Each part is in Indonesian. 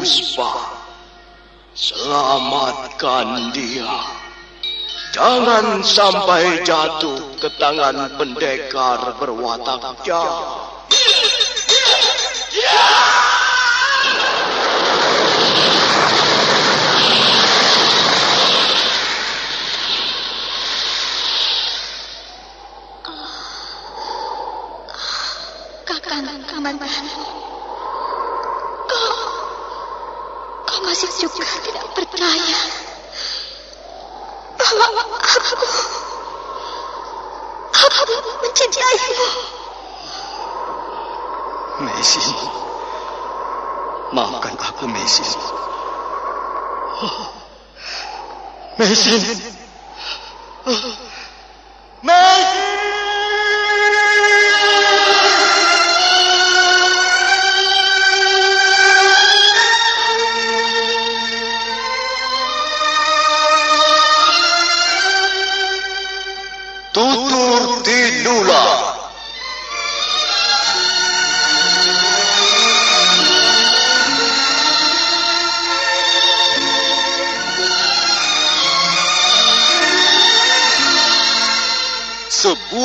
puspa. Selamatkan dia. Jangan sampai jatuh ke tangan pendekar berwatak jahat. Kakang Kamandan, kau, kau masih juga tidak percaya bahwa aku, aku mencintaimu. Messi, maafkan aku Messi. Messi, Messi.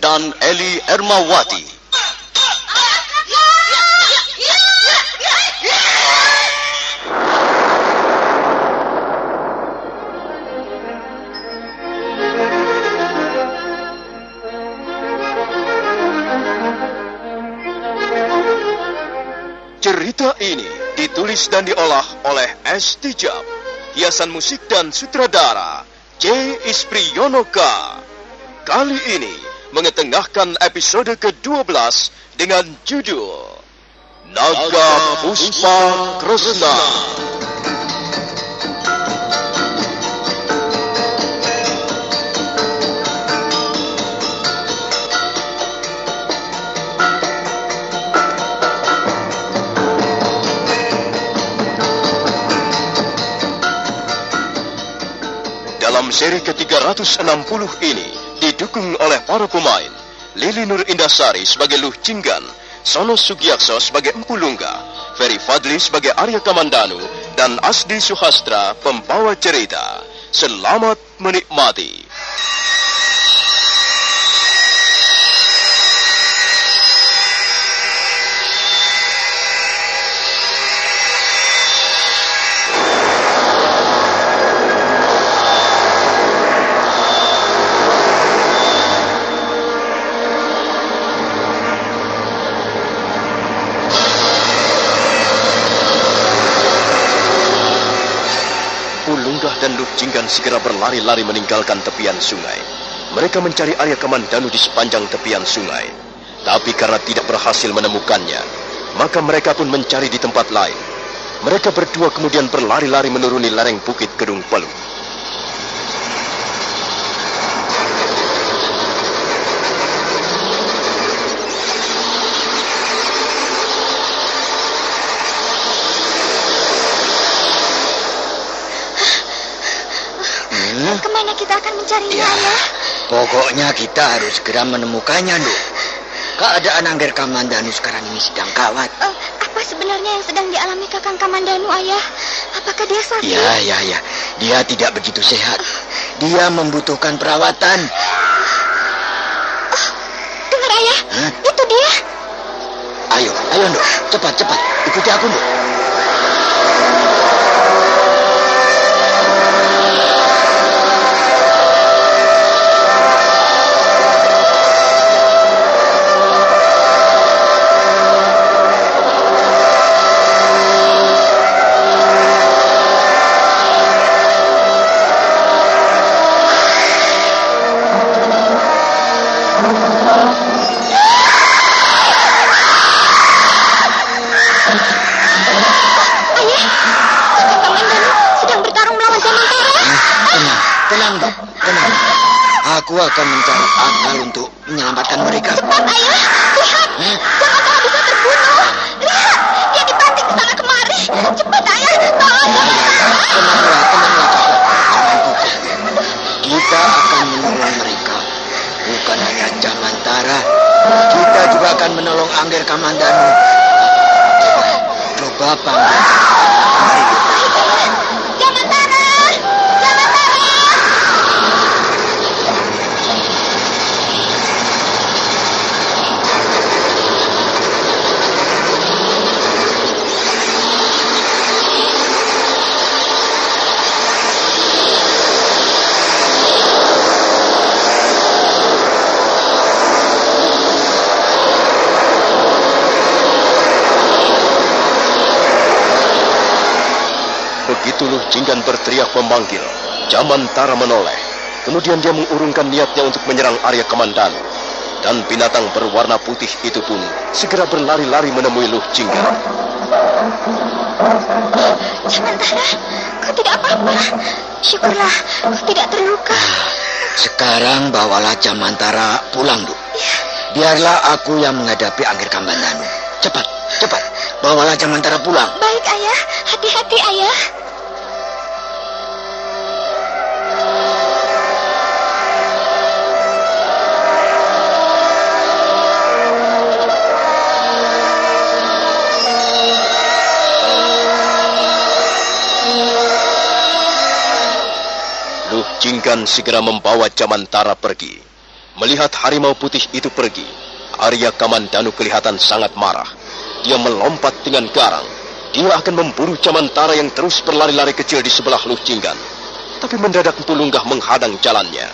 dan Eli Ermawati. Cerita ini ditulis dan diolah oleh S. Tijab, hiasan musik dan sutradara J. Ispriyonoka. Kali ini mengetengahkan episode ke-12 dengan judul Naga Puspa Kresna. Dalam seri ke-360 ini didukung oleh para pemain Lili Nur Indasari sebagai Luh Cinggan, Sono Sugiyakso sebagai Empu Lungga, Ferry Fadli sebagai Arya Kamandanu, dan Asdi Suhastra pembawa cerita. Selamat menikmati. Jinggan segera berlari-lari meninggalkan tepian sungai. Mereka mencari Arya Kamandanu di sepanjang tepian sungai. Tapi karena tidak berhasil menemukannya, maka mereka pun mencari di tempat lain. Mereka berdua kemudian berlari-lari menuruni lereng bukit Gedung Pelu. Ke mana kita akan mencarinya, Ya. Ayah? Pokoknya kita harus segera menemukannya, Nduk. Keadaan Angger Kamandanu sekarang ini sedang gawat. Eh, apa sebenarnya yang sedang dialami Kakang Kamandanu, Ayah? Apakah dia sakit? Ya, ya, ya. Dia tidak begitu sehat. Dia membutuhkan perawatan. Dengar, Ayah. Hah? Itu dia. Ayo, ayo, Nduk. Cepat, cepat. Ikuti aku, Nduk. Aku akan mencari akal untuk menyelamatkan mereka. Cepat, ayah. Lihat. Jamantara bisa terbunuh. Lihat. Dia dibanting ke sana kemari. Cepat, ayah. Tolong. Tenanglah, tenanglah. Jangan. Kita akan menolong mereka. Bukan hanya Jamantara. Kita juga akan menolong Angger Kamandanu. Coba, coba panggil. Mari, Dok. Jinggan berteriak memanggil, Jamantara menoleh. Kemudian dia mengurungkan niatnya untuk menyerang Arya Kamandanu. Dan binatang berwarna putih itu pun segera berlari-lari menemui Luh Jinggan. Jamantara, kau tidak apa-apa. Syukurlah, kau tidak terluka. Sekarang bawalah Jamantara pulang, Duk. Biarlah aku yang menghadapi Angger Kamandanu. Cepat, cepat. Bawalah Jamantara pulang. Baik, ayah. Hati-hati, ayah. Luh Jinggan segera membawa Jamantara pergi. Melihat harimau putih itu pergi, Arya Kamandanu kelihatan sangat marah. Dia melompat dengan garang. Dia akan memburu Jamantara yang terus berlari-lari kecil di sebelah Luh. Tapi mendadak Empu Lunggah menghadang jalannya.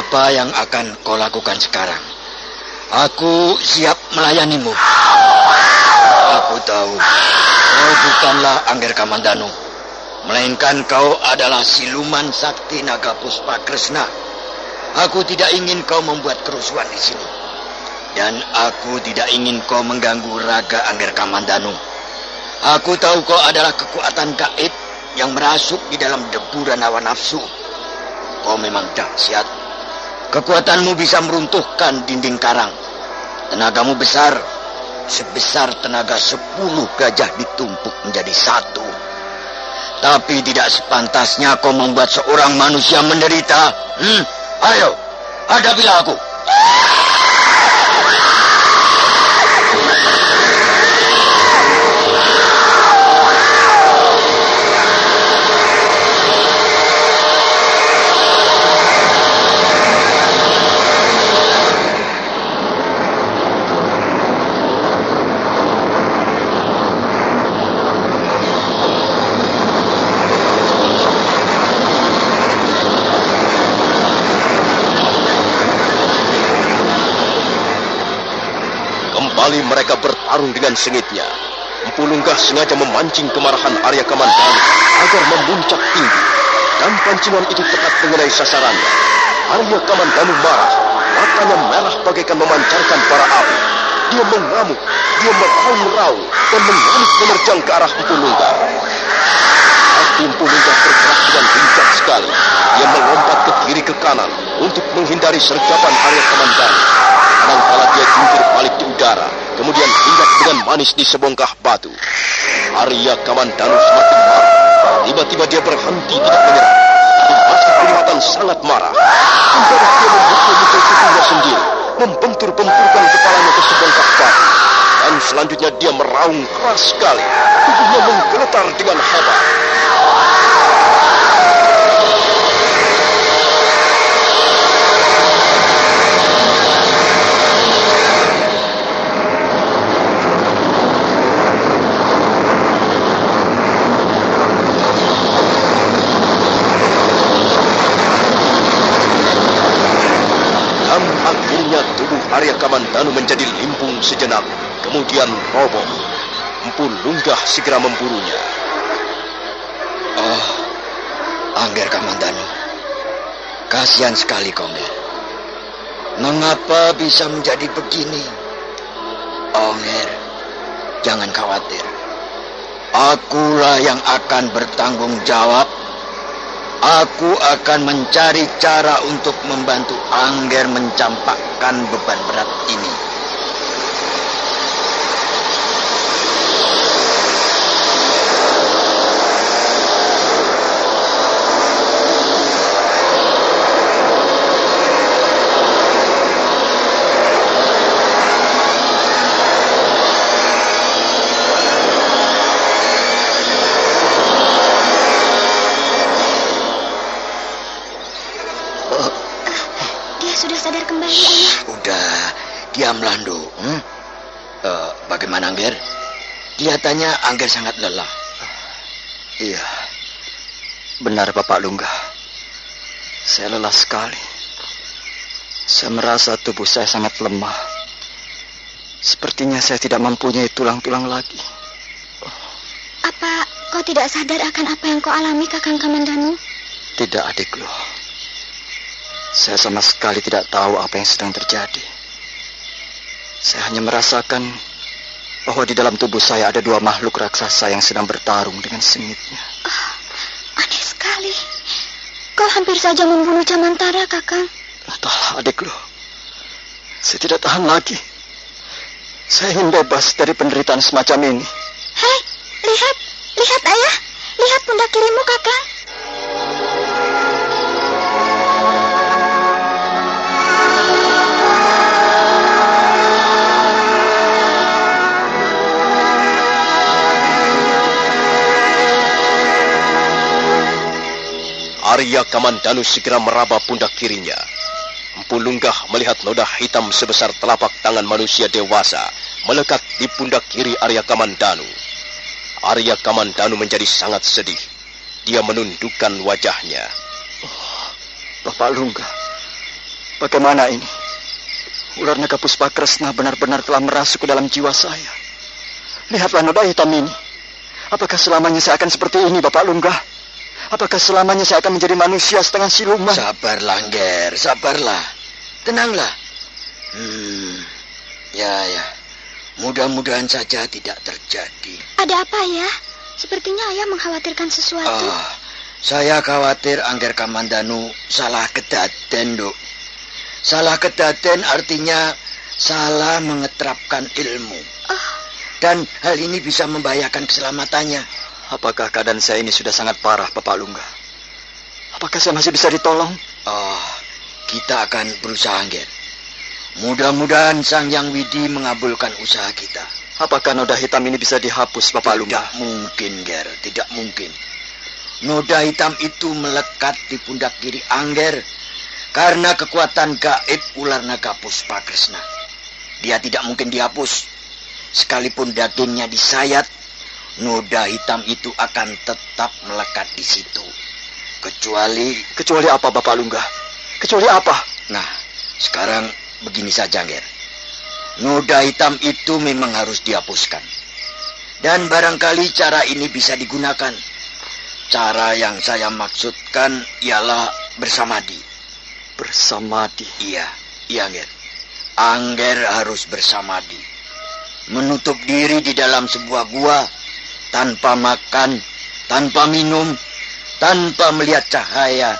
Apa yang akan kau lakukan sekarang? Aku siap melayanimu. Aku tahu kau bukanlah Angger Kamandanu, melainkan kau adalah siluman sakti Naga Puspa Kresna. Aku tidak ingin kau membuat kerusuhan di sini. Dan aku tidak ingin kau mengganggu raga Angger Kamandanu. Aku tahu kau adalah kekuatan gaib yang merasuk di dalam debu dan hawa nafsu. Kau memang dahsyat. Kekuatanmu bisa meruntuhkan dinding karang. Tenagamu besar, sebesar tenaga sepuluh gajah ditumpuk menjadi satu. Tapi tidak sepantasnya kau membuat seorang manusia menderita. Hmm? Ayo, hadapilah aku. Kembali mereka bertarung dengan sengitnya. Empu sengaja memancing kemarahan Arya Kamandanu agar memuncak tinggi. Dan pancingan itu tepat mengenai sasarannya. Arya Kamandanu marah. Matanya merah bagaikan memancarkan bara api. Dia mengamuk, dia meraung-raung dan mengamuk menerjang ke arah Empu. Ke kanan untuk menghindari sergapan Arya Kamandanu. Kadangkala dia jungkir balik di udara, kemudian hinggap dengan manis di sebongkah batu. Arya Kamandanu semakin marah. Tiba-tiba dia berhenti tidak menyerah. Dia masih kelihatan sangat marah. Mendadak dia memukul-mukul tubuhnya sendiri, membentur-benturkan kepalanya ke sebongkah batu. Dan selanjutnya dia meraung keras sekali. Tubuhnya menggeletar dengan hebat. Dan akhirnya tubuh Arya Kamandanu menjadi limbung sejenak, kemudian roboh. Empu Lunggah segera memburunya. Oh, Angger Kamandanu. Kasihan sekali kau, Nger. Mengapa bisa menjadi begini? Oh, Nger, jangan khawatir. Akulah yang akan bertanggung jawab. Aku akan mencari cara untuk membantu Angger mencampakkan beban berat ini. Dia sudah sadar kembali, Ayah. Udah, diamlah, Ndo. Hmm? Eh, bagaimana, Angger? Kelihatannya Angger sangat lelah. Iya. Benar Bapak Lungga. Saya lelah sekali. Saya merasa tubuh saya sangat lemah. Sepertinya saya tidak mempunyai tulang-tulang lagi. Apa kau tidak sadar akan apa yang kau alami, Kakang Kamandanu? Tidak adikku. Saya sama sekali tidak tahu apa yang sedang terjadi. Saya hanya merasakan bahwa di dalam tubuh saya ada dua makhluk raksasa yang sedang bertarung dengan sengitnya. Aneh sekali. Kau hampir saja membunuh Jamantara, Kakang. Entahlah adikku. Saya tidak tahan lagi. Saya ingin bebas dari penderitaan semacam ini. Hei, lihat, lihat ayah. Lihat pundak kirimu, kakak. Arya Kamandanu segera meraba pundak kirinya. Empu Lunggah melihat noda hitam sebesar telapak tangan manusia dewasa melekat di pundak kiri Arya Kamandanu. Arya Kamandanu menjadi sangat sedih. Dia menundukkan wajahnya. Bapak Lungga, bagaimana ini? Ular naga puspa kresna benar-benar telah merasuk ke dalam jiwa saya. Lihatlah noda hitam ini. Apakah selamanya saya akan seperti ini, Bapak Lungga? Apakah selamanya saya akan menjadi manusia setengah siluman? Sabarlah, Angger, sabarlah. Tenanglah. Hmm, ya, ya. Mudah-mudahan saja tidak terjadi. Ada apa ya? Sepertinya ayah mengkhawatirkan sesuatu. Ah, saya khawatir Angger Kamandanu salah kedaten, Dok. Salah kedaten artinya salah mengeterapkan ilmu. Oh, Dan hal ini bisa membahayakan keselamatannya. Apakah keadaan saya ini sudah sangat parah, Bapak Lungga? Apakah saya masih bisa ditolong? Oh, kita akan berusaha, Angger. Mudah-mudahan Sang Yang Widi mengabulkan usaha kita. Apakah noda hitam ini bisa dihapus, Bapak Lungga? Tidak mungkin, Ger. Tidak mungkin. Noda hitam itu melekat di pundak kiri Angger karena kekuatan gaib ular naga puspa Krishna. Dia tidak mungkin dihapus. Sekalipun dagingnya disayat, noda hitam itu akan tetap melekat di situ. Kecuali, Kecuali apa, Bapak Lungga? Kecuali apa? nah, sekarang begini saja, Ger. Noda hitam itu memang harus dihapuskan. Dan barangkali cara ini bisa digunakan. Cara yang saya maksudkan ialah bersamadi. Bersamadi. Iya, iya, Angger. Angger harus bersamadi. Menutup diri di dalam sebuah gua tanpa makan, tanpa minum, tanpa melihat cahaya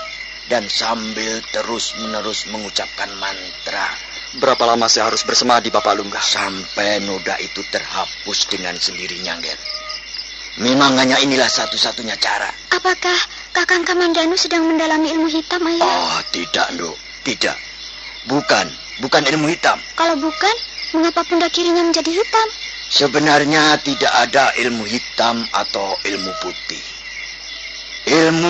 dan sambil terus-menerus mengucapkan mantra Berapa lama saya harus bersemadi, Bapak Lungga? sampai noda itu terhapus dengan sendirinya, Angger. Memang hanya inilah satu-satunya cara. apakah Kakang Kamandanu sedang mendalami ilmu hitam, ayah? Oh, tidak, Nduk. Tidak. Bukan. Bukan ilmu hitam. Kalau bukan, mengapa pundak kirinya menjadi hitam? Sebenarnya tidak ada ilmu hitam atau ilmu putih. Ilmu